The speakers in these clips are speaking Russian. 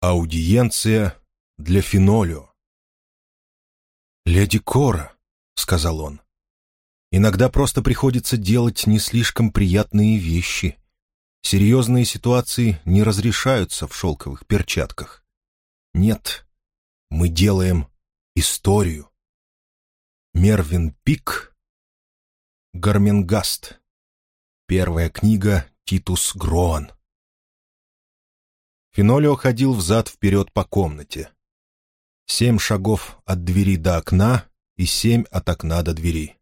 Аудиенция для Фенолио. «Леди Кора», — сказал он, — «иногда просто приходится делать не слишком приятные вещи. Серьезные ситуации не разрешаются в шелковых перчатках. Нет, мы делаем историю». Мервин Пик, Гарменгаст. Первая книга Титус Гроан. Фенолио ходил взад-вперед по комнате. Семь шагов от двери до окна и семь от окна до двери.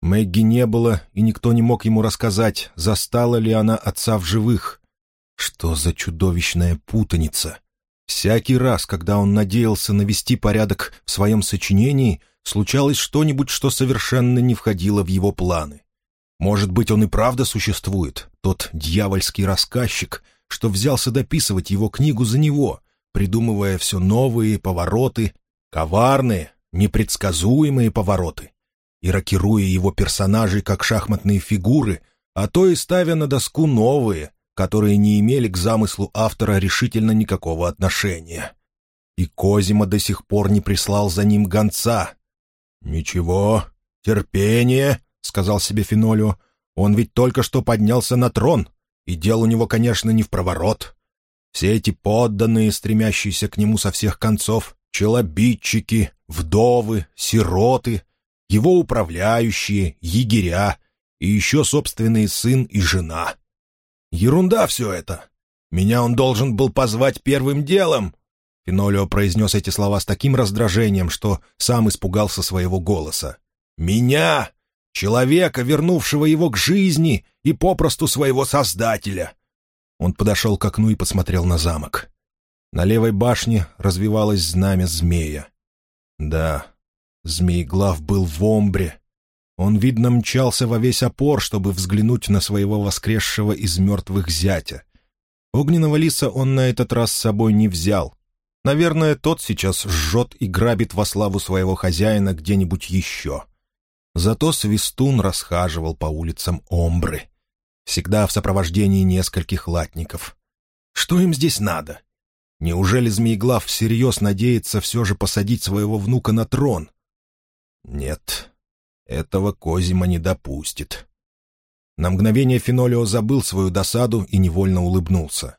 Мэгги не было, и никто не мог ему рассказать, застала ли она отца в живых. Что за чудовищная путаница! Всякий раз, когда он надеялся навести порядок в своем сочинении, случалось что-нибудь, что совершенно не входило в его планы. Может быть, он и правда существует, тот дьявольский рассказчик, что взялся дописывать его книгу за него, придумывая все новые повороты, коварные, непредсказуемые повороты, и рокируя его персонажей как шахматные фигуры, а то и ставя на доску новые, которые не имели к замыслу автора решительно никакого отношения. И Козима до сих пор не прислал за ним гонца. «Ничего, терпение», — сказал себе Фенолио, — «он ведь только что поднялся на трон, и дел у него, конечно, не в проворот. Все эти подданные, стремящиеся к нему со всех концов, челобитчики, вдовы, сироты, его управляющие, егеря и еще собственный сын и жена. Ерунда все это. Меня он должен был позвать первым делом. Фенолио произнес эти слова с таким раздражением, что сам испугался своего голоса. «Меня! Человека, вернувшего его к жизни и попросту своего создателя. Он подошел к окну и посмотрел на замок. На левой башне развивалось знамя змея. Да, змееглав был в омбре. Он, видно, мчался во весь опор, чтобы взглянуть на своего воскресшего из мертвых зятя. Огненного лиса он на этот раз с собой не взял. Наверное, тот сейчас жжет и грабит во славу своего хозяина где-нибудь еще. Зато Свистун расхаживал по улицам Омбры, всегда в сопровождении нескольких латников. Что им здесь надо? Неужели Змееглав всерьез надеется все же посадить своего внука на трон? Нет, этого Козима не допустит. На мгновение Фенолио забыл свою досаду и невольно улыбнулся.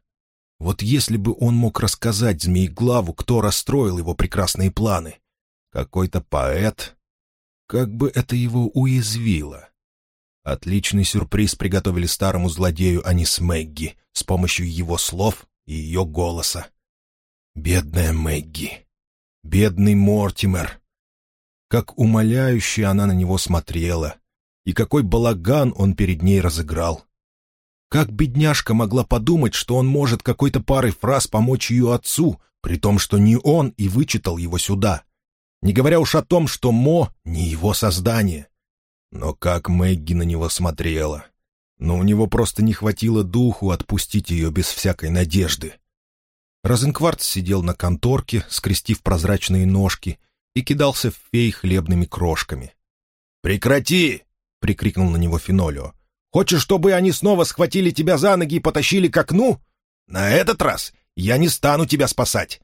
Вот если бы он мог рассказать Змееглаву, кто расстроил его прекрасные планы. Какой-то поэт как бы это его уязвило. Отличный сюрприз приготовили старому злодею они с Мэгги с помощью его слов и ее голоса. Бедная Мэгги. Бедный Мортимер. Как умоляюще она на него смотрела. И какой балаган он перед ней разыграл. Как бедняжка могла подумать, что он может какой-то парой фраз помочь ее отцу, при том, что не он и вычитал его сюда не говоря уж о том, что Мо — не его создание. Но как Мэгги на него смотрела. Но у него просто не хватило духу отпустить ее без всякой надежды. Розенкварц сидел на конторке, скрестив прозрачные ножки, и кидался в фей хлебными крошками. «Прекрати!» — прикрикнул на него Фенолио. «Хочешь, чтобы они снова схватили тебя за ноги и потащили к окну? На этот раз я не стану тебя спасать.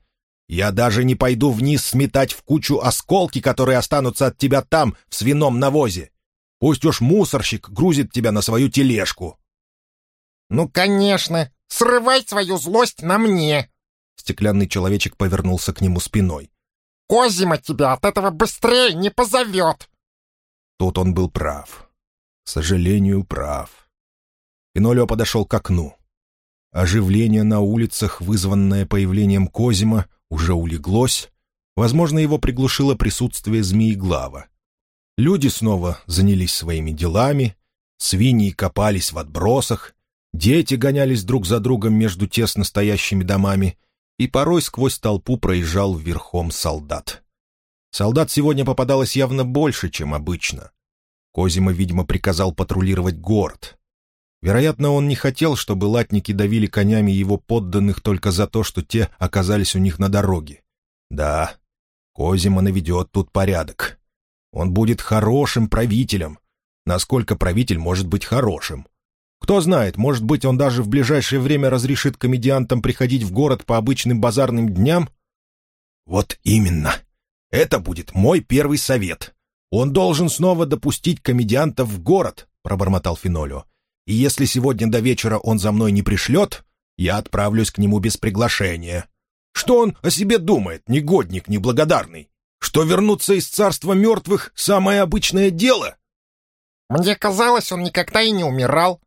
Я даже не пойду вниз сметать в кучу осколки, которые останутся от тебя там, в свином навозе. Пусть уж мусорщик грузит тебя на свою тележку». «Ну, конечно! Срывай свою злость на мне!» Стеклянный человечек повернулся к нему спиной. «Козима тебя от этого быстрее не позовет!» Тут он был прав. К сожалению, прав. Пинолео подошел к окну. Оживление на улицах, вызванное появлением Козима, уже улеглось, возможно, его приглушило присутствие змееглава. Люди снова занялись своими делами, свиньи копались в отбросах, дети гонялись друг за другом между тесно стоящими домами, и порой сквозь толпу проезжал верхом солдат. Солдат сегодня попадалось явно больше, чем обычно. Козима, видимо, приказал патрулировать город. Вероятно, он не хотел, чтобы латники давили конями его подданных только за то, что те оказались у них на дороге. Да, Козима наведет тут порядок. Он будет хорошим правителем. Насколько правитель может быть хорошим? Кто знает, может быть, он даже в ближайшее время разрешит комедиантам приходить в город по обычным базарным дням? Вот именно. Это будет мой первый совет. Он должен снова допустить комедиантов в город, пробормотал Финолио. И если сегодня до вечера он за мной не пришлет, я отправлюсь к нему без приглашения. Что он о себе думает, негодник неблагодарный? Что вернуться из царства мертвых — самое обычное дело? Мне казалось, он никогда и не умирал,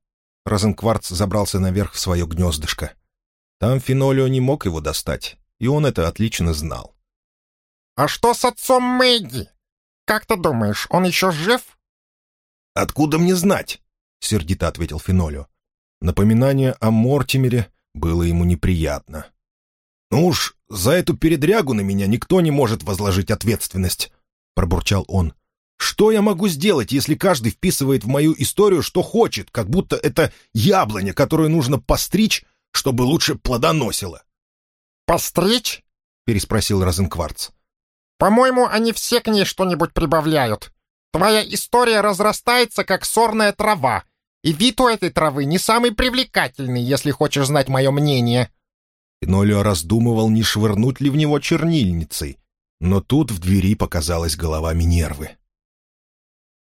Розенкварц забрался наверх в свое гнездышко. Там Фенолио не мог его достать, и он это отлично знал. «А что с отцом Мэгги? Как ты думаешь, он еще жив?» «Откуда мне знать?» — сердито ответил Фенолио. Напоминание о Мортимере было ему неприятно. «Ну уж, за эту передрягу на меня никто не может возложить ответственность», — пробурчал он. Что я могу сделать, если каждый вписывает в мою историю, что хочет, как будто это яблоня, которую нужно постричь, чтобы лучше плодоносило?» «Постричь?» — переспросил Розенкварц. «По-моему, они все к ней что-нибудь прибавляют. Твоя история разрастается, как сорная трава, и вид у этой травы не самый привлекательный, если хочешь знать мое мнение». Пинолио раздумывал, не швырнуть ли в него чернильницей, но тут в двери показалась голова Минервы.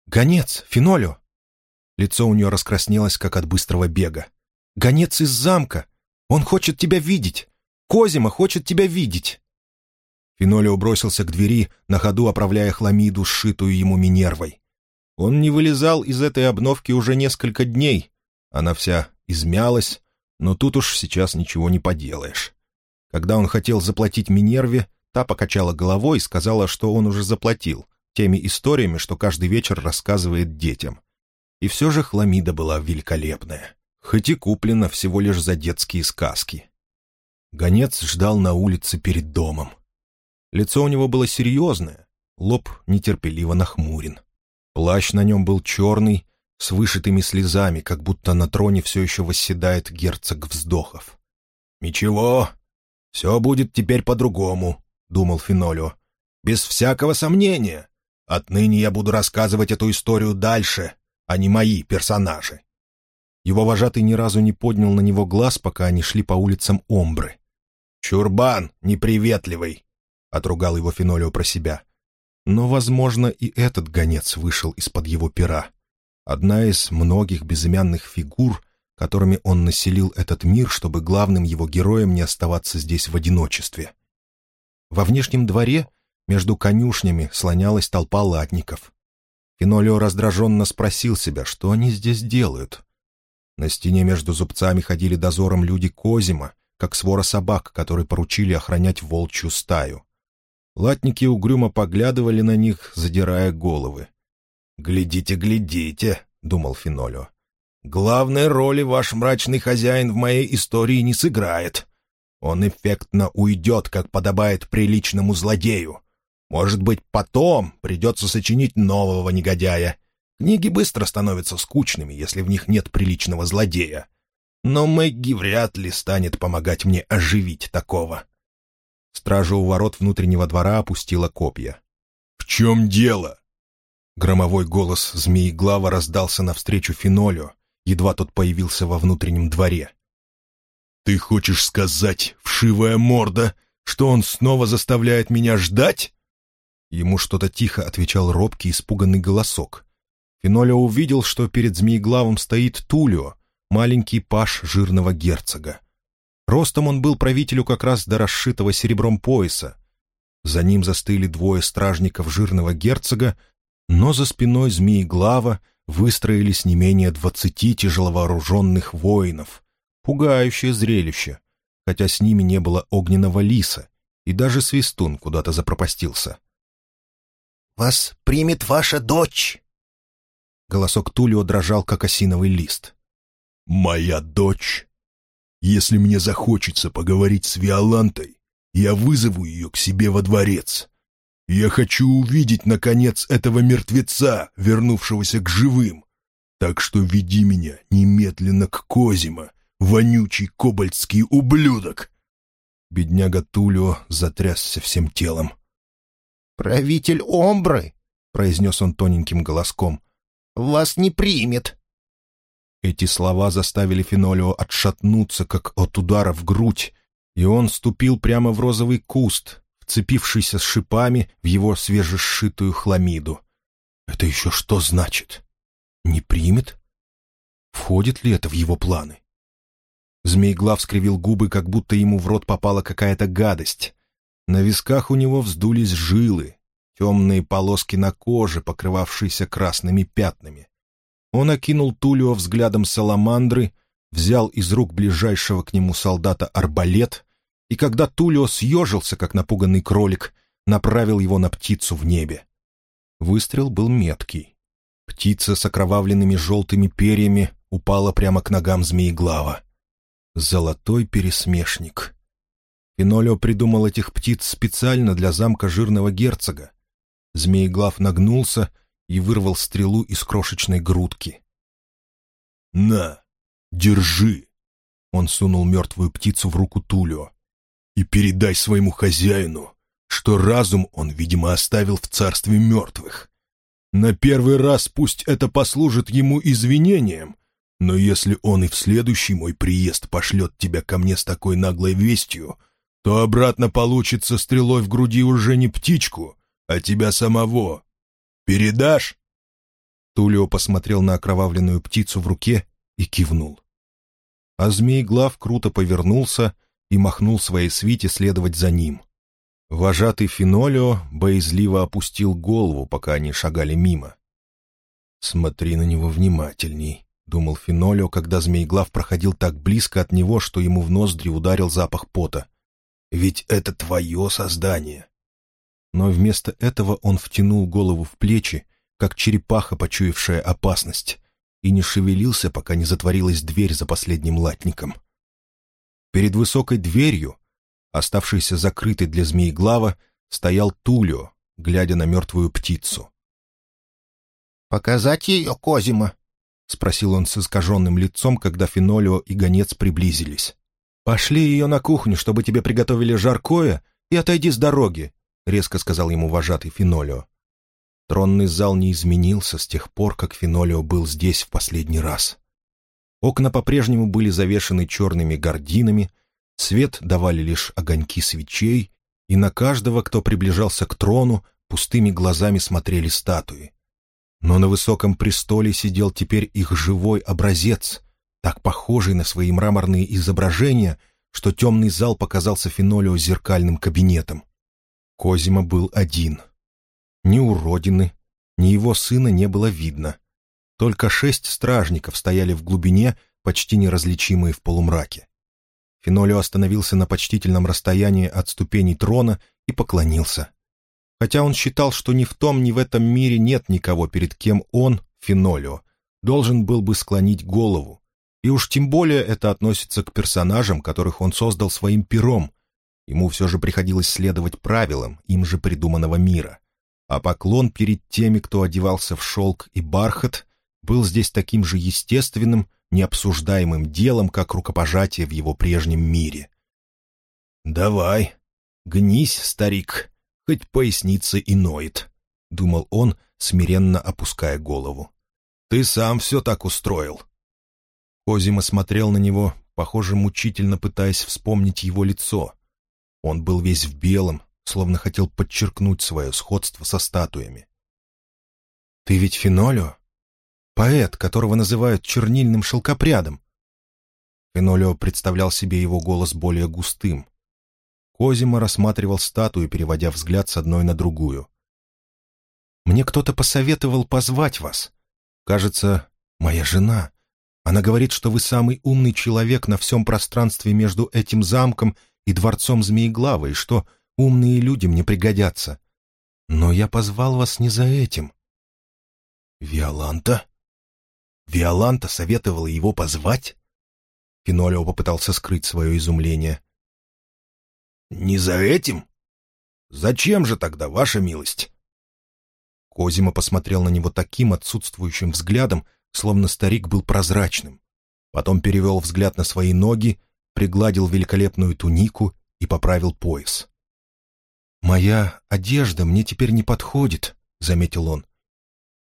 «Гонец, Финолю!» Лицо у нее раскраснелось, как от быстрого бега. «Гонец из замка! Он хочет тебя видеть! Козима хочет тебя видеть!» Финолио бросился к двери, на ходу оправляя хламиду, сшитую ему Минервой. Он не вылезал из этой обновки уже несколько дней. Она вся измялась, но тут уж сейчас ничего не поделаешь. Когда он хотел заплатить Минерве, та покачала головой и сказала, что он уже заплатил — теми историями, что каждый вечер рассказывает детям. И все же хламида была великолепная, хоть и куплена всего лишь за детские сказки. Гонец ждал на улице перед домом. Лицо у него было серьезное, лоб нетерпеливо нахмурен. Плащ на нем был черный, с вышитыми слезами, как будто на троне все еще восседает герцог вздохов. «Ничего, все будет теперь по-другому», — думал Финолио. «Без всякого сомнения. Отныне я буду рассказывать эту историю дальше, а не мои персонажи». Его вожатый ни разу не поднял на него глаз, пока они шли по улицам Омбры. «Чурбан неприветливый!» — отругал его Фенолио про себя. Но, возможно, и этот гонец вышел из-под его пера. Одна из многих безымянных фигур, которыми он населил этот мир, чтобы главным его героем не оставаться здесь в одиночестве. Во внешнем дворе между конюшнями слонялась толпа латников. Фенолио раздраженно спросил себя, что они здесь делают. На стене между зубцами ходили дозором люди Козима, как свора собак, которые поручили охранять волчью стаю. Латники угрюмо поглядывали на них, задирая головы. «Глядите, глядите», — думал Фенолио. «Главной роли ваш мрачный хозяин в моей истории не сыграет. Он эффектно уйдет, как подобает приличному злодею. Может быть, потом придется сочинить нового негодяя. Книги быстро становятся скучными, если в них нет приличного злодея. Но Мэгги вряд ли станет помогать мне оживить такого. Стража у ворот внутреннего двора опустила копья. «В чем дело?» Громовой голос змеи-глава раздался навстречу Фенолю, едва тот появился во внутреннем дворе. «Ты хочешь сказать, вшивая морда, что он снова заставляет меня ждать?» Ему что-то тихо отвечал робкий, испуганный голосок. Фенолио увидел, что перед Змееглавом стоит Тулио, маленький паш жирного герцога. Ростом он был правителю как раз до расшитого серебром пояса. За ним застыли двое стражников жирного герцога, но за спиной Змееглава выстроились не менее двадцати тяжеловооруженных воинов. Пугающее зрелище, хотя с ними не было огненного лиса, и даже свистун куда-то запропастился. «Вас примет ваша дочь!» Голосок Тулио дрожал, как осиновый лист. «Моя дочь? Если мне захочется поговорить с Виолантой, я вызову ее к себе во дворец. Я хочу увидеть, наконец, этого мертвеца, вернувшегося к живым. Так что веди меня немедленно к Козима, вонючий кобальтский ублюдок!» Бедняга Тулио затрясся всем телом. «Правитель Омбры», — произнес он тоненьким голоском, — «вас не примет». Эти слова заставили Фенолио отшатнуться, как от удара в грудь, и он ступил прямо в розовый куст, вцепившийся с шипами в его свежесшитую хламиду. Это еще что значит? Не примет? Входит ли это в его планы? Змейглав скривил губы, как будто ему в рот попала какая-то гадость. На висках у него вздулись жилы, темные полоски на коже, покрывавшиеся красными пятнами. Он окинул Тулио взглядом саламандры, взял из рук ближайшего к нему солдата арбалет, и когда Тулио съежился, как напуганный кролик, направил его на птицу в небе. Выстрел был меткий. Птица с окровавленными желтыми перьями упала прямо к ногам змееглава. Золотой пересмешник. Фенолио придумал этих птиц специально для замка жирного герцога. Змееглав нагнулся и вырвал стрелу из крошечной грудки. «На, держи!» Он сунул мертвую птицу в руку Тулио. «И передай своему хозяину, что разум он, видимо, оставил в царстве мертвых. На первый раз пусть это послужит ему извинением, но если он и в следующий мой приезд пошлет тебя ко мне с такой наглой вестью, то обратно получится стрелой в груди уже не птичку, а тебя самого. Передашь?» Тулио посмотрел на окровавленную птицу в руке и кивнул. А змей-глав круто повернулся и махнул своей свите следовать за ним. Вожатый Фенолио боязливо опустил голову, пока они шагали мимо. «Смотри на него внимательней», — думал Фенолио, когда Змееглав проходил так близко от него, что ему в ноздри ударил запах пота. «Ведь это твое создание». Но вместо этого он втянул голову в плечи, как черепаха, почуявшая опасность, и не шевелился, пока не затворилась дверь за последним латником. Перед высокой дверью оставшийся закрытой для змееглава, стоял Тулио, глядя на мертвую птицу. «Показать ее, Козима?» — спросил он с искаженным лицом, когда Фенолио и гонец приблизились. «Пошли ее на кухню, чтобы тебе приготовили жаркое, и отойди с дороги», — резко сказал ему вожатый Фенолио. Тронный зал не изменился с тех пор, как Фенолио был здесь в последний раз. Окна по-прежнему были завешены черными гардинами, Свет давали лишь огоньки свечей, и на каждого, кто приближался к трону, пустыми глазами смотрели статуи. Но на высоком престоле сидел теперь их живой образец, так похожий на свои мраморные изображения, что темный зал показался Фенолио зеркальным кабинетом. Козима был один. Ни уродины, ни его сына не было видно. Только шесть стражников стояли в глубине, почти неразличимые в полумраке. Фенолио остановился на почтительном расстоянии от ступеней трона и поклонился. Хотя он считал, что ни в том, ни в этом мире нет никого, перед кем он, Фенолио, должен был бы склонить голову. И уж тем более это относится к персонажам, которых он создал своим пером. Ему все же приходилось следовать правилам, им же придуманного мира. А поклон перед теми, кто одевался в шелк и бархат, был здесь таким же естественным, необсуждаемым делом, как рукопожатие в его прежнем мире. «Давай, гнись, старик, хоть поясница и ноет», — думал он, смиренно опуская голову. «Ты сам все так устроил». Козима смотрел на него, похоже, мучительно пытаясь вспомнить его лицо. Он был весь в белом, словно хотел подчеркнуть свое сходство со статуями. «Ты ведь Фенолио?» Поэт, которого называют чернильным шелкопрядом. Фенолио представлял себе его голос более густым. Козима рассматривал статую, переводя взгляд с одной на другую. «Мне кто-то посоветовал позвать вас. Кажется, моя жена. Она говорит, что вы самый умный человек на всем пространстве между этим замком и дворцом Змееглавы, и что умные люди мне пригодятся. Но я позвал вас не за этим». «Виоланта?» Виоланта советовала его позвать? Фенолио попытался скрыть свое изумление. «Не за этим? Зачем же тогда, ваша милость?» Козима посмотрел на него таким отсутствующим взглядом, словно старик был прозрачным. Потом перевел взгляд на свои ноги, пригладил великолепную тунику и поправил пояс. «Моя одежда мне теперь не подходит», — заметил он.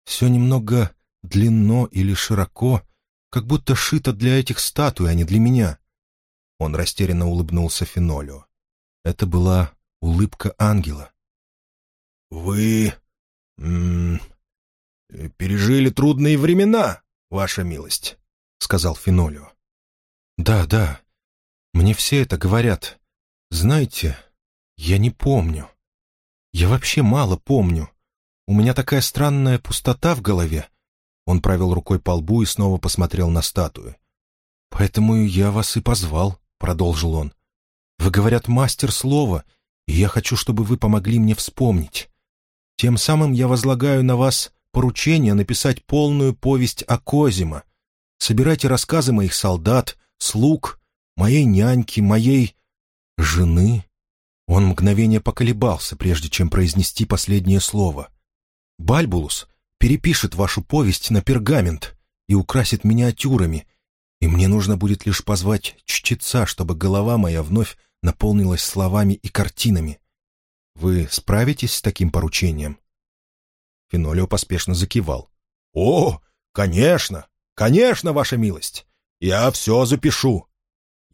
«Все немного длинно или широко, как будто шито для этих статуй, а не для меня». Он растерянно улыбнулся Фенолио. Это была улыбка ангела. «Вы... М -м, пережили трудные времена, ваша милость», — сказал Фенолио. «Да, да, мне все это говорят. Знаете, я не помню. Я вообще мало помню. У меня такая странная пустота в голове». Он провел рукой по лбу и снова посмотрел на статую. «Поэтому я вас и позвал», — продолжил он. «Вы, говорят, мастер слова, и я хочу, чтобы вы помогли мне вспомнить. Тем самым я возлагаю на вас поручение написать полную повесть о Козима. Собирайте рассказы моих солдат, слуг, моей няньки, моей... жены». Он мгновение поколебался, прежде чем произнести последнее слово. «Бальбулус перепишет вашу повесть на пергамент и украсит миниатюрами, и мне нужно будет лишь позвать чтеца, чтобы голова моя вновь наполнилась словами и картинами. Вы справитесь с таким поручением?» Фенолио поспешно закивал. «О, конечно, конечно, ваша милость. Я все запишу.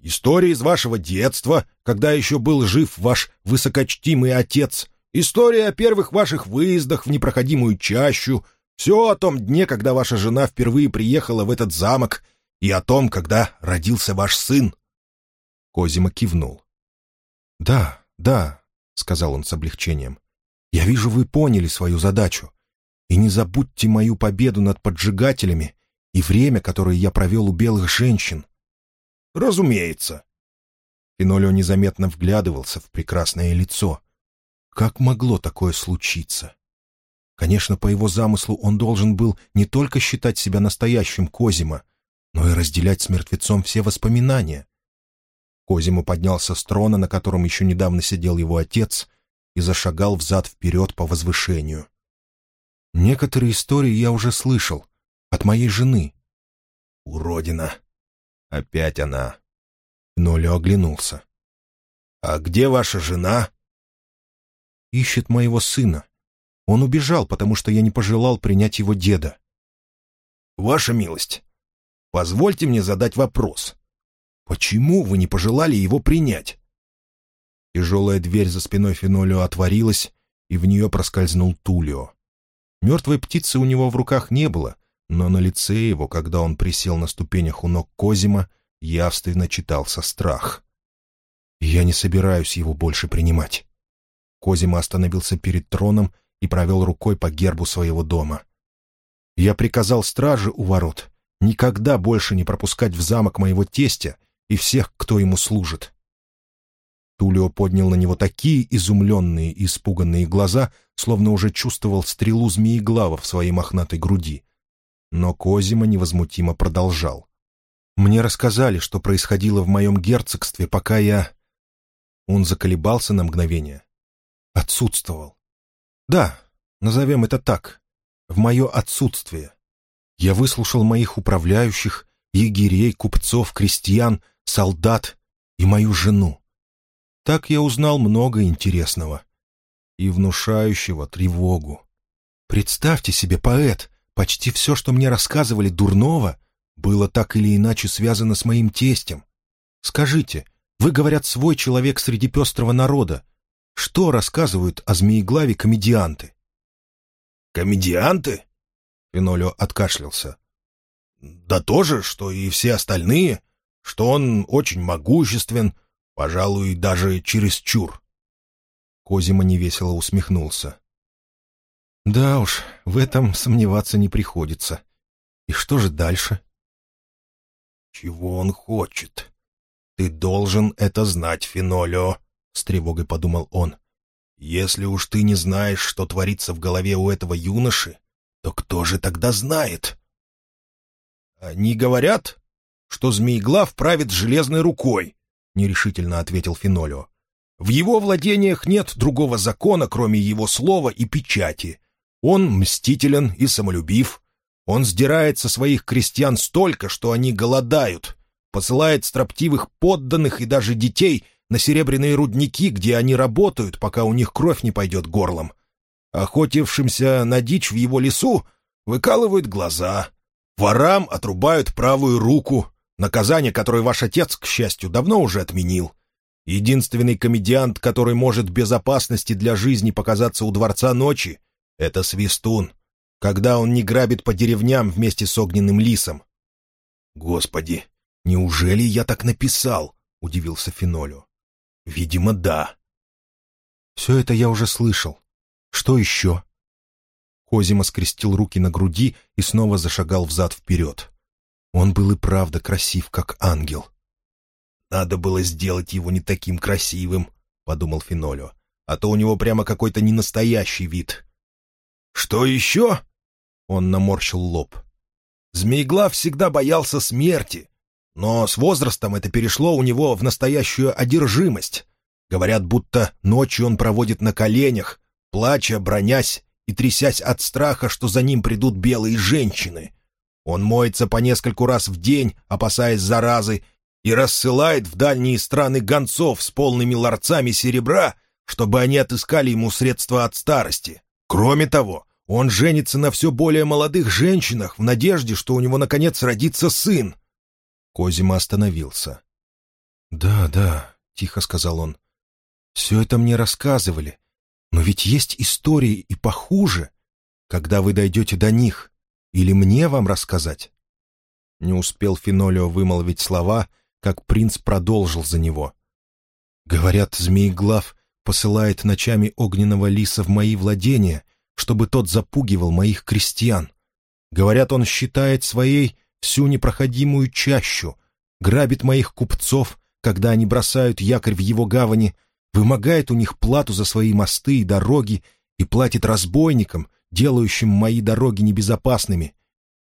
Истории из вашего детства, когда еще был жив ваш высокочтимый отец, история о первых ваших выездах в непроходимую чащу, все о том дне, когда ваша жена впервые приехала в этот замок, и о том, когда родился ваш сын». Козима кивнул. «Да, да, — сказал он с облегчением. «Я вижу, вы поняли свою задачу. И не забудьте мою победу над поджигателями и время, которое я провел у белых женщин». «Разумеется». Фенолио незаметно вглядывался в прекрасное лицо. Как могло такое случиться? Конечно, по его замыслу он должен был не только считать себя настоящим Козима, но и разделять с мертвецом все воспоминания. Козиму поднялся с трона, на котором еще недавно сидел его отец, и зашагал взад-вперед по возвышению. Некоторые истории я уже слышал. От моей жены. «Уродина! Опять она!» Нолю оглянулся. «А где ваша жена?» «Ищет моего сына. Он убежал, потому что я не пожелал принять его деда». «Ваша милость, позвольте мне задать вопрос. Почему вы не пожелали его принять?» Тяжелая дверь за спиной Фенолио отворилась, и в нее проскользнул Тулио. Мертвой птицы у него в руках не было, но на лице его, когда он присел на ступенях у ног Козима, явственно читался страх. «Я не собираюсь его больше принимать». Козима остановился перед троном и провел рукой по гербу своего дома. «Я приказал страже у ворот никогда больше не пропускать в замок моего тестя и всех, кто ему служит. Тулио поднял на него такие изумленные и испуганные глаза, словно уже чувствовал стрелу змееглава в своей мохнатой груди. Но Козима невозмутимо продолжал. «Мне рассказали, что происходило в моем герцогстве, пока я...» Он заколебался на мгновение. «Отсутствовал. Да, назовем это так. В мое отсутствие. Я выслушал моих управляющих, егерей, купцов, крестьян — солдат и мою жену. Так я узнал много интересного и внушающего тревогу. Представьте себе, поэт, почти все, что мне рассказывали дурного, было так или иначе связано с моим тестем. Скажите, вы, говорят, свой человек среди пестрого народа. Что рассказывают о змееглаве комедианты? «Комедианты?» — Фенолио откашлялся. «Да то же, что и все остальные что он очень могуществен, пожалуй, даже чересчур. Козима невесело усмехнулся. «Да уж, в этом сомневаться не приходится. И что же дальше?» «Чего он хочет? Ты должен это знать, Фенолио», — с тревогой подумал он. «Если уж ты не знаешь, что творится в голове у этого юноши, то кто же тогда знает?» «Они говорят, что Змееглав правит железной рукой», — нерешительно ответил Фенолио. «В его владениях нет другого закона, кроме его слова и печати. Он мстителен и самолюбив. Он сдирает со своих крестьян столько, что они голодают, посылает строптивых подданных и даже детей на серебряные рудники, где они работают, пока у них кровь не пойдет горлом. Охотившимся на дичь в его лесу выкалывают глаза, Ворам отрубают правую руку, наказание, которое ваш отец, к счастью, давно уже отменил. Единственный комедиант, который может без опасности для жизни показаться у Дворца Ночи, — это Свистун, когда он не грабит по деревням вместе с огненным лисом. «Господи, неужели я так написал?» — удивился Фенолю. «Видимо, да». «Все это я уже слышал. Что еще?» Козима скрестил руки на груди и снова зашагал взад-вперед. Он был и правда красив, как ангел. «Надо было сделать его не таким красивым», — подумал Фенолио, «а то у него прямо какой-то ненастоящий вид». «Что еще?» — он наморщил лоб. «Змееглав всегда боялся смерти, но с возрастом это перешло у него в настоящую одержимость. Говорят, будто ночью он проводит на коленях, плача, бронясь и трясясь от страха, что за ним придут белые женщины. Он моется по нескольку раз в день, опасаясь заразы, и рассылает в дальние страны гонцов с полными ларцами серебра, чтобы они отыскали ему средства от старости. Кроме того, он женится на все более молодых женщинах в надежде, что у него, наконец, родится сын. Козима остановился. «Да, да», — тихо сказал он, — «все это мне рассказывали, но ведь есть истории и похуже, когда вы дойдете до них. Или мне вам рассказать?» Не успел Фенолио вымолвить слова, как принц продолжил за него. «Говорят, Змееглав посылает ночами огненного лиса в мои владения, чтобы тот запугивал моих крестьян. Говорят, он считает своей всю непроходимую чащу, грабит моих купцов, когда они бросают якорь в его гавани, вымогает у них плату за свои мосты и дороги и платит разбойникам, делающим мои дороги небезопасными.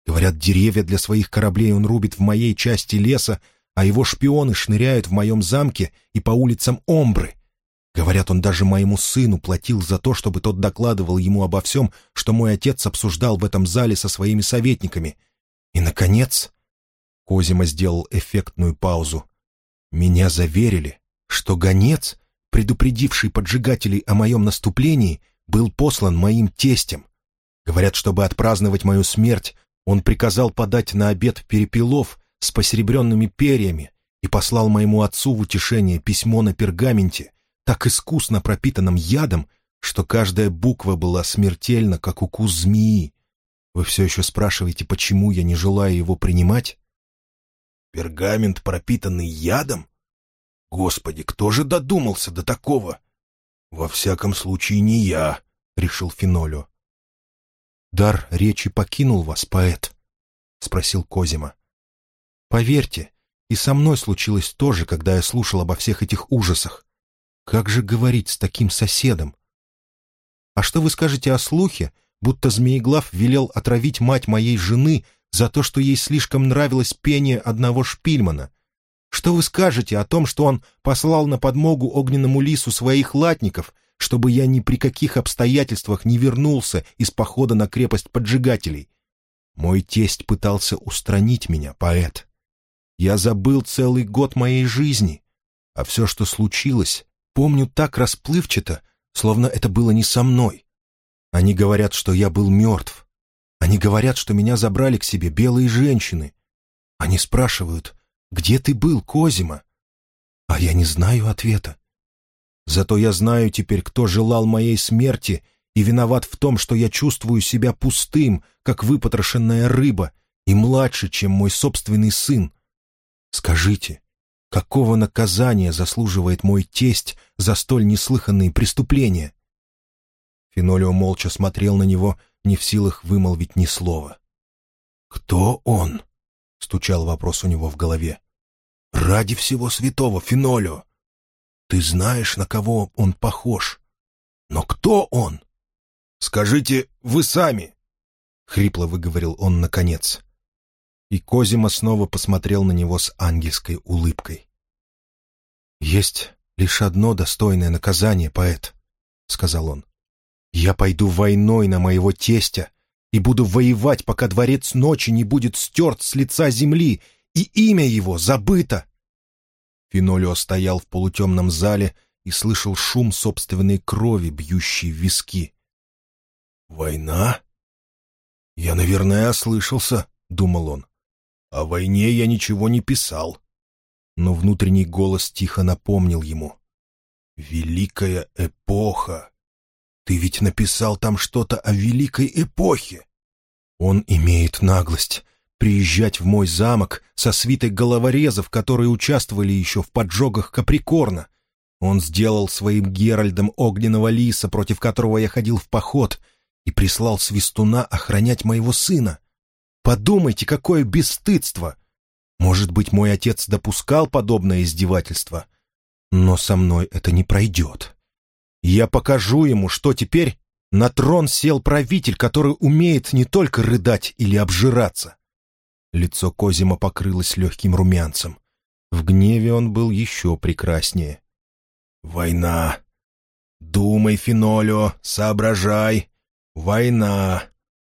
Говорят, деревья для своих кораблей он рубит в моей части леса, а его шпионы шныряют в моем замке и по улицам Омбры. Говорят, он даже моему сыну платил за то, чтобы тот докладывал ему обо всем, что мой отец обсуждал в этом зале со своими советниками. И, наконец, Козима сделал эффектную паузу. Меня заверили, что гонец предупредивший поджигателей о моем наступлении, был послан моим тестем. Говорят, чтобы отпраздновать мою смерть, он приказал подать на обед перепелов с посеребренными перьями и послал моему отцу в утешение письмо на пергаменте, так искусно пропитанном ядом, что каждая буква была смертельна, как укус змеи. Вы все еще спрашиваете, почему я не желаю его принимать? Пергамент, пропитанный ядом? Господи, кто же додумался до такого? Во всяком случае, не я, — решил Финолю. «Дар речи покинул вас, поэт?» — спросил Козима. «Поверьте, и со мной случилось то же, когда я слушал обо всех этих ужасах. Как же говорить с таким соседом? А что вы скажете о слухе, будто Змееглав велел отравить мать моей жены за то, что ей слишком нравилось пение одного шпильмана, что вы скажете о том, что он послал на подмогу огненному лису своих латников, чтобы я ни при каких обстоятельствах не вернулся из похода на крепость поджигателей? Мой тесть пытался устранить меня, поэт. Я забыл целый год моей жизни, а все, что случилось, помню так расплывчато, словно это было не со мной. Они говорят, что я был мертв. Они говорят, что меня забрали к себе белые женщины. Они спрашивают, где ты был, Козима? А я не знаю ответа. Зато я знаю теперь, кто желал моей смерти и виноват в том, что я чувствую себя пустым, как выпотрошенная рыба, и младше, чем мой собственный сын. Скажите, какого наказания заслуживает мой тесть за столь неслыханные преступления?» Фенолио молча смотрел на него, не в силах вымолвить ни слова. «Кто он?» — стучал вопрос у него в голове. Ради всего святого, Фенолио! Ты знаешь, на кого он похож. Но кто он? Скажите вы сами!» — хрипло выговорил он наконец. И Козима снова посмотрел на него с ангельской улыбкой. «Есть лишь одно достойное наказание, поэт», — сказал он. «Я пойду войной на моего тестя и буду воевать, пока дворец ночи не будет стерт с лица земли и имя его забыто!» Финолио стоял в полутемном зале и слышал шум собственной крови, бьющей в виски. «Война? Я, наверное, ослышался», — думал он. «О войне я ничего не писал». Но внутренний голос тихо напомнил ему. «Великая эпоха! Ты ведь написал там что-то о великой эпохе!» Он имеет наглость приезжать в мой замок со свитой головорезов, которые участвовали еще в поджогах Каприкорна. Он сделал своим Геральдом огненного лиса, против которого я ходил в поход, и прислал свистуна охранять моего сына. Подумайте, какое бесстыдство! Может быть, мой отец допускал подобное издевательство, но со мной это не пройдет. Я покажу ему, что теперь на трон сел правитель, который умеет не только рыдать или обжираться. Лицо Козима покрылось легким румянцем. В гневе он был еще прекраснее. «Война! Думай, Фенолио, соображай! Война!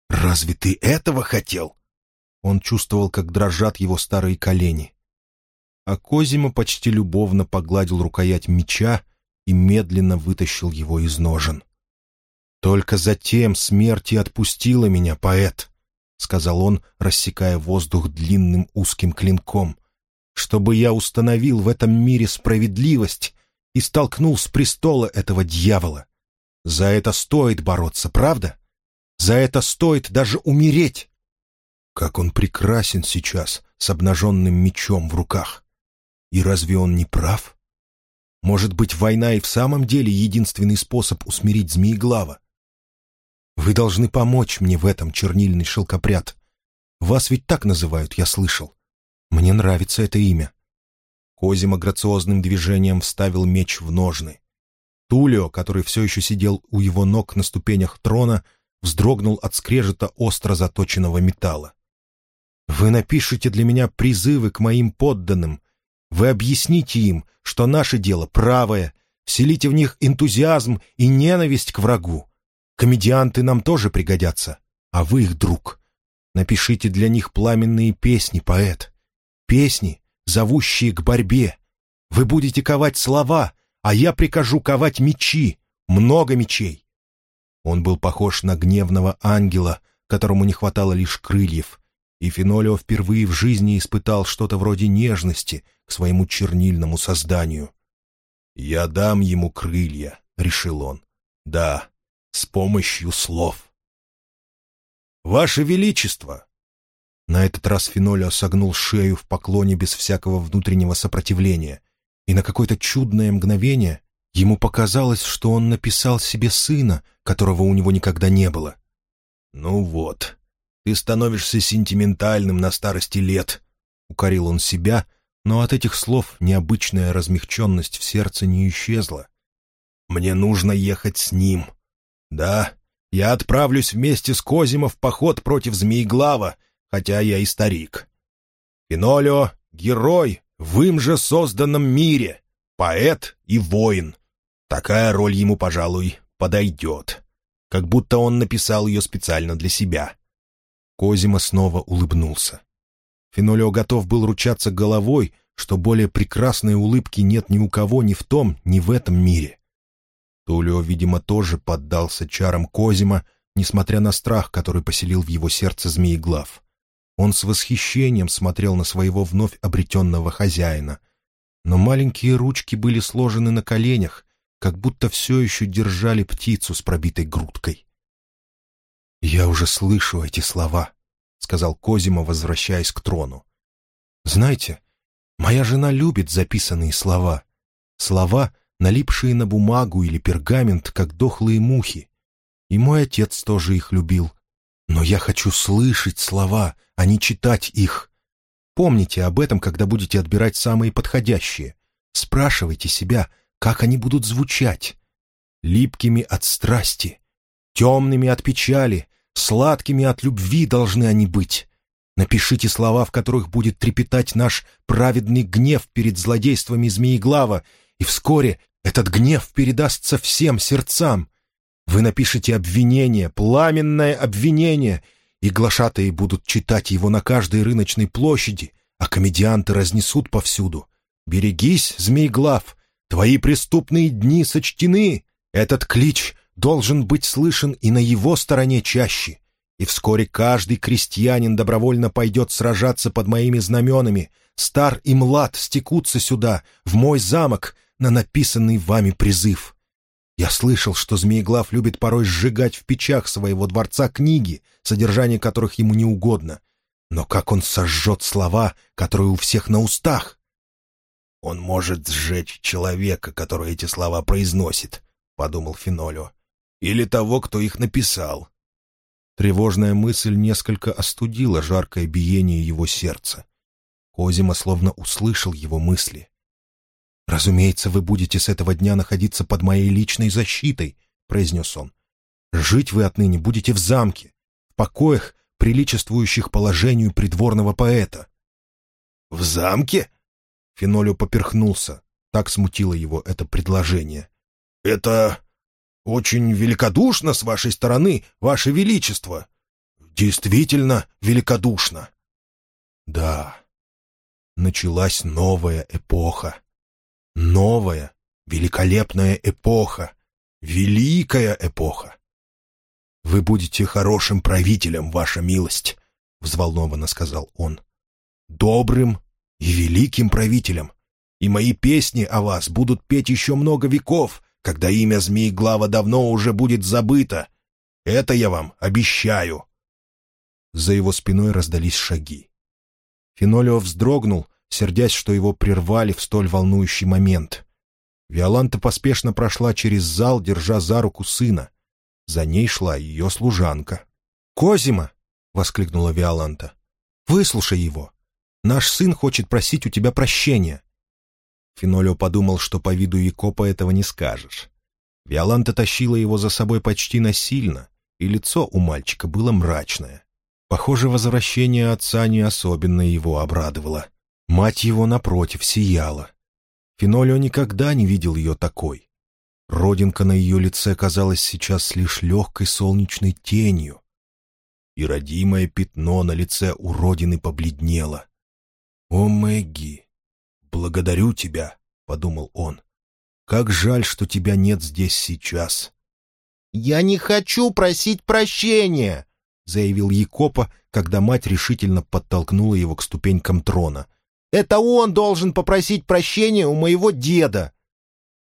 Разве ты этого хотел?» Он чувствовал, как дрожат его старые колени. А Козима почти любовно погладил рукоять меча и медленно вытащил его из ножен. «Только затем смерть и отпустила меня, поэт», — сказал он, рассекая воздух длинным узким клинком, «чтобы я установил в этом мире справедливость и столкнул с престола этого дьявола. За это стоит бороться, правда? За это стоит даже умереть». Как он прекрасен сейчас с обнаженным мечом в руках. И разве он не прав? Может быть, война и в самом деле единственный способ усмирить Змееглава? Вы должны помочь мне в этом, чернильный шелкопряд. Вас ведь так называют, я слышал. Мне нравится это имя». Козима грациозным движением вставил меч в ножны. Тулио, который все еще сидел у его ног на ступенях трона, вздрогнул от скрежета остро заточенного металла. «Вы напишите для меня призывы к моим подданным. Вы объясните им, что наше дело правое, вселите в них энтузиазм и ненависть к врагу. Комедианты нам тоже пригодятся, а вы их друг. Напишите для них пламенные песни, поэт. Песни, зовущие к борьбе. Вы будете ковать слова, а я прикажу ковать мечи, много мечей. Он был похож на гневного ангела, которому не хватало лишь крыльев, и Фенолио впервые в жизни испытал что-то вроде нежности к своему чернильному созданию. «Я дам ему крылья», — решил он. «Да, с помощью слов. «Ваше Величество!» На этот раз Фенолио согнул шею в поклоне без всякого внутреннего сопротивления, и на какое-то чудное мгновение ему показалось, что он написал себе сына, которого у него никогда не было. «Ну вот, ты становишься сентиментальным на старости лет», — укорил он себя, но от этих слов необычная размягченность в сердце не исчезла. «Мне нужно ехать с ним», да, я отправлюсь вместе с Козимо в поход против Змееглава, хотя я и старик. Пинолео — герой в им же созданном мире, поэт и воин. Такая роль ему, пожалуй, подойдет. Как будто он написал ее специально для себя. Козимо снова улыбнулся. Фенолео готов был ручаться головой, что более прекрасной улыбки нет ни у кого ни в том, ни в этом мире. Тулио, видимо, тоже поддался чарам Козима, несмотря на страх, который поселил в его сердце змееглав. Он с восхищением смотрел на своего вновь обретенного хозяина. Но маленькие ручки были сложены на коленях, как будто все еще держали птицу с пробитой грудкой. «Я уже слышу эти слова», — сказал Козима, возвращаясь к трону. «Знаете, моя жена любит записанные слова. Слова — налипшие на бумагу или пергамент, как дохлые мухи. И мой отец тоже их любил. Но я хочу слышать слова, а не читать их. Помните об этом, когда будете отбирать самые подходящие. Спрашивайте себя, как они будут звучать. Липкими от страсти, темными от печали, сладкими от любви должны они быть. Напишите слова, в которых будет трепетать наш праведный гнев перед злодействами Змееглава, и вскоре этот гнев передастся всем сердцам. Вы напишите обвинение, пламенное обвинение, и глашатые будут читать его на каждой рыночной площади, а комедианты разнесут повсюду. «Берегись, Змейглав, твои преступные дни сочтены!» Этот клич должен быть слышен и на его стороне чаще. и вскоре каждый крестьянин добровольно пойдет сражаться под моими знаменами. Стар и млад стекутся сюда, в мой замок, на написанный вами призыв. Я слышал, что Змееглав любит порой сжигать в печах своего дворца книги, содержание которых ему не угодно. Но как он сожжет слова, которые у всех на устах? «Он может сжечь человека, который эти слова произносит», — подумал Финолю. «Или того, кто их написал». Тревожная мысль несколько остудила жаркое биение его сердца. Козима словно услышал его мысли. «Разумеется, вы будете с этого дня находиться под моей личной защитой», — произнес он. «Жить вы отныне будете в замке, в покоях, приличествующих положению придворного поэта». «В замке?» Фенолио поперхнулся. Так смутило его это предложение. «Это очень великодушно с вашей стороны, ваше величество. Действительно великодушно». «Да, началась новая эпоха. Новая, великолепная эпоха. Великая эпоха. «Вы будете хорошим правителем, ваша милость», — взволнованно сказал он. «Добрым и великим правителем. И мои песни о вас будут петь еще много веков, когда имя Змееглава давно уже будет забыто. Это я вам обещаю». За его спиной раздались шаги. Фенолио вздрогнул, сердясь, что его прервали в столь волнующий момент. Виоланта поспешно прошла через зал, держа за руку сына. За ней шла ее служанка. «Козима!» — воскликнула Виоланта. «Выслушай его. Наш сын хочет просить у тебя прощения». Финолео подумал, что по виду Якопа этого не скажешь. Виоланта тащила его за собой почти насильно, и лицо у мальчика было мрачное. Похоже, возвращение отца не особенно его обрадовало. Мать его, напротив, сияла. Финолео никогда не видел ее такой. Родинка на ее лице казалась сейчас лишь легкой солнечной тенью. И родимое пятно на лице у родины побледнело. «О, Мэгги, благодарю тебя», — подумал он. «Как жаль, что тебя нет здесь сейчас». «Я не хочу просить прощения», — заявил Якопа, когда мать решительно подтолкнула его к ступенькам трона. «Это он должен попросить прощения у моего деда».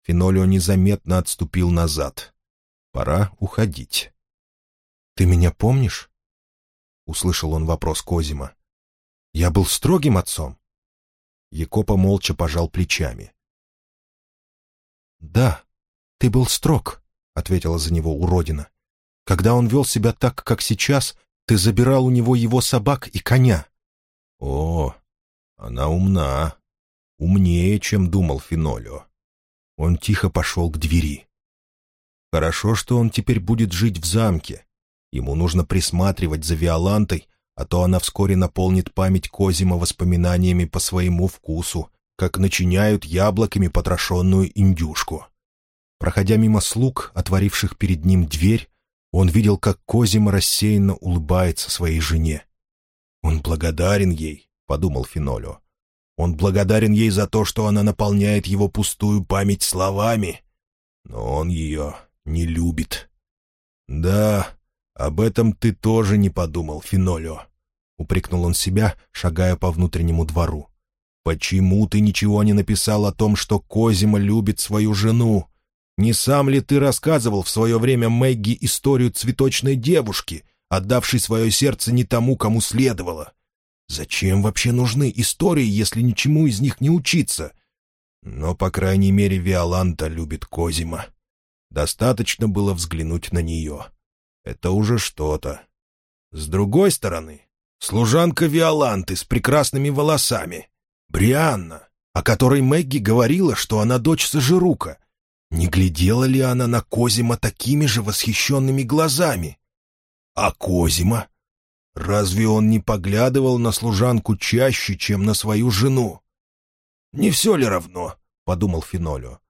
Фенолио незаметно отступил назад. «Пора уходить». «Ты меня помнишь?» — услышал он вопрос Козима. Я был строгим отцом?» Якопа молча пожал плечами. «Да, ты был строг», — ответила за него уродина. «Когда он вел себя так, как сейчас, ты забирал у него его собак и коня». «О, она умна. Умнее, чем думал Финолио». Он тихо пошел к двери. «Хорошо, что он теперь будет жить в замке. Ему нужно присматривать за Виолантой, а то она вскоре наполнит память Козима воспоминаниями по своему вкусу, как начиняют яблоками потрошенную индюшку. Проходя мимо слуг, отворивших перед ним дверь, он видел, как Козима рассеянно улыбается своей жене. «Он благодарен ей», — подумал Финолю. «Он благодарен ей за то, что она наполняет его пустую память словами, но он ее не любит». «Да, об этом ты тоже не подумал, Финолю упрекнул он себя, шагая по внутреннему двору. «Почему ты ничего не написал о том, что Козима любит свою жену? Не сам ли ты рассказывал в свое время Мэгги историю цветочной девушки, отдавшей свое сердце не тому, кому следовало? Зачем вообще нужны истории, если ничему из них не учиться? Но, по крайней мере, Виоланта любит Козима. Достаточно было взглянуть на нее. Это уже что-то. С другой стороны, Служанка Виоланты с прекрасными волосами. Брианна, о которой Мэгги говорила, что она дочь Сажирука. Не глядела ли она на Козима такими же восхищенными глазами? А Козима? Разве он не поглядывал на служанку чаще, чем на свою жену? «Не все ли равно?» — подумал Финолю.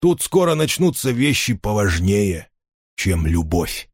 «Тут скоро начнутся вещи поважнее, чем любовь».